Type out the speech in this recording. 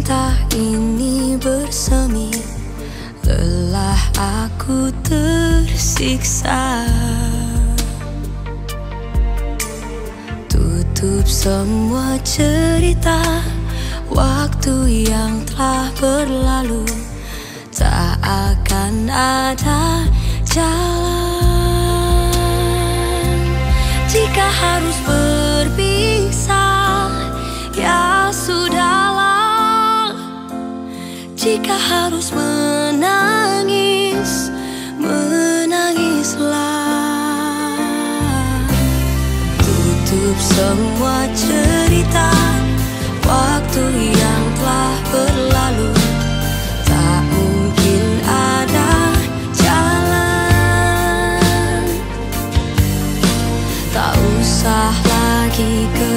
cinta ini bersemi. Lelah aku tersiksa. Tutup semua cerita Waktu yang telah berlalu. Tak akan ada jalan menangis Menangislah. Tutup semua cerita Waktu yang telah berlalu. Tak mungkin ada jalan. Tak usah lagi ke